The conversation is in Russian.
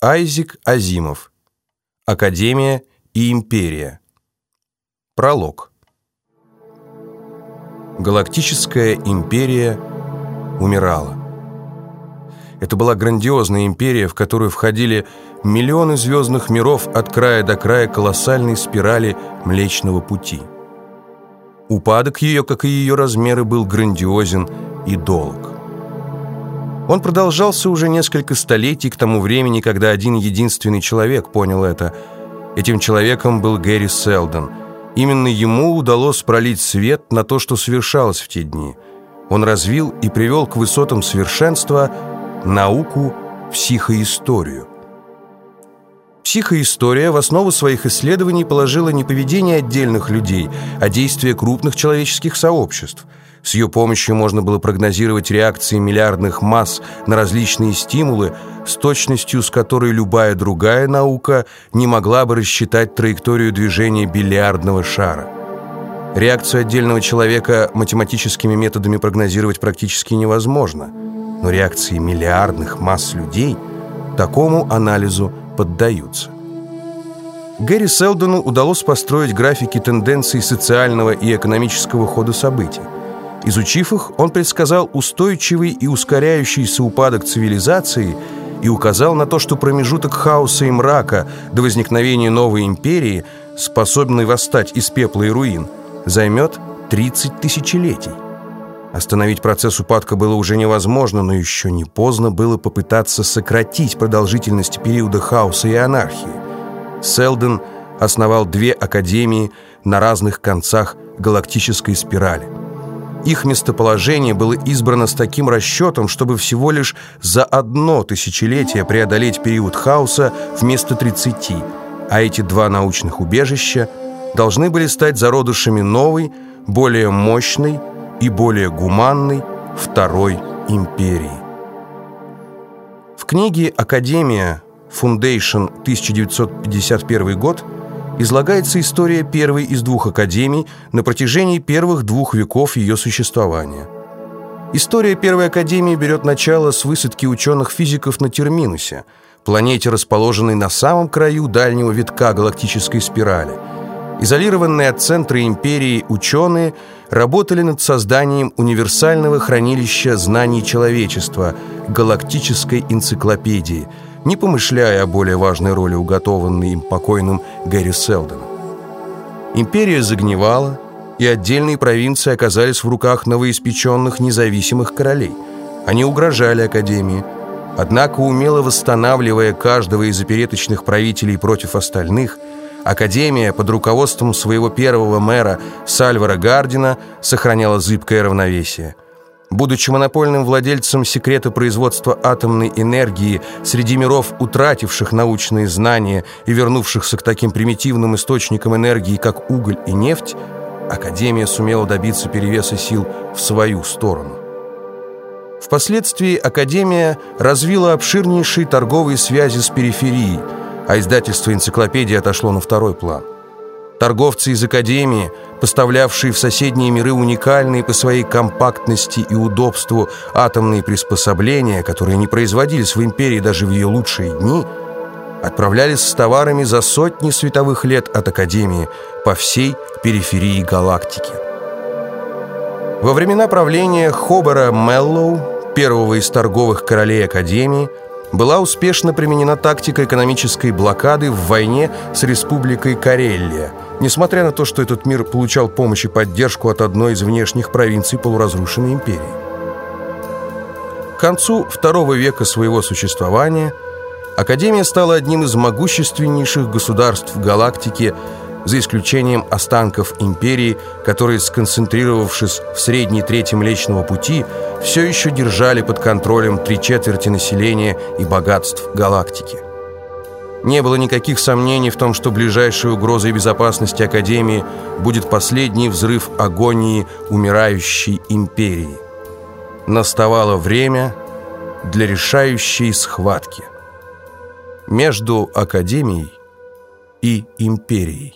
Айзек Азимов. Академия и империя. Пролог. Галактическая империя умирала. Это была грандиозная империя, в которую входили миллионы звездных миров от края до края колоссальной спирали Млечного Пути. Упадок ее, как и ее размеры, был грандиозен и долг. Он продолжался уже несколько столетий к тому времени, когда один единственный человек понял это. Этим человеком был Гэри Селдон. Именно ему удалось пролить свет на то, что совершалось в те дни. Он развил и привел к высотам совершенства науку психоисторию. Психоистория в основу своих исследований положила не поведение отдельных людей, а действия крупных человеческих сообществ – с ее помощью можно было прогнозировать реакции миллиардных масс на различные стимулы с точностью, с которой любая другая наука не могла бы рассчитать траекторию движения бильярдного шара. Реакцию отдельного человека математическими методами прогнозировать практически невозможно, но реакции миллиардных масс людей такому анализу поддаются. Гэри Селдону удалось построить графики тенденций социального и экономического хода событий. Изучив их, он предсказал устойчивый и ускоряющийся упадок цивилизации и указал на то, что промежуток хаоса и мрака до возникновения новой империи, способной восстать из пепла и руин, займет 30 тысячелетий. Остановить процесс упадка было уже невозможно, но еще не поздно было попытаться сократить продолжительность периода хаоса и анархии. Селден основал две академии на разных концах галактической спирали. Их местоположение было избрано с таким расчетом, чтобы всего лишь за одно тысячелетие преодолеть период хаоса вместо 30, а эти два научных убежища должны были стать зародышами новой, более мощной и более гуманной Второй империи. В книге «Академия. Foundation. 1951 год» излагается история первой из двух академий на протяжении первых двух веков ее существования. История первой академии берет начало с высадки ученых-физиков на Терминусе, планете, расположенной на самом краю дальнего витка галактической спирали. Изолированные от центра империи ученые работали над созданием универсального хранилища знаний человечества – галактической энциклопедии – не помышляя о более важной роли уготованной им покойным Гэри Селдоном. Империя загнивала, и отдельные провинции оказались в руках новоиспеченных независимых королей. Они угрожали Академии, однако умело восстанавливая каждого из опереточных правителей против остальных, Академия под руководством своего первого мэра Сальвара Гардина сохраняла зыбкое равновесие – Будучи монопольным владельцем секрета производства атомной энергии среди миров, утративших научные знания и вернувшихся к таким примитивным источникам энергии, как уголь и нефть, Академия сумела добиться перевеса сил в свою сторону. Впоследствии Академия развила обширнейшие торговые связи с периферией, а издательство энциклопедии отошло на второй план – Торговцы из Академии, поставлявшие в соседние миры уникальные по своей компактности и удобству атомные приспособления, которые не производились в империи даже в ее лучшие дни, отправлялись с товарами за сотни световых лет от Академии по всей периферии галактики. Во времена правления Хобера Меллоу, первого из торговых королей Академии, была успешно применена тактика экономической блокады в войне с Республикой Карелия, несмотря на то, что этот мир получал помощь и поддержку от одной из внешних провинций полуразрушенной империи. К концу второго века своего существования Академия стала одним из могущественнейших государств галактики за исключением останков империи, которые, сконцентрировавшись в средней трети Млечного Пути, все еще держали под контролем три четверти населения и богатств галактики. Не было никаких сомнений в том, что ближайшей угрозой безопасности Академии будет последний взрыв агонии умирающей империи. Наставало время для решающей схватки между Академией и империей.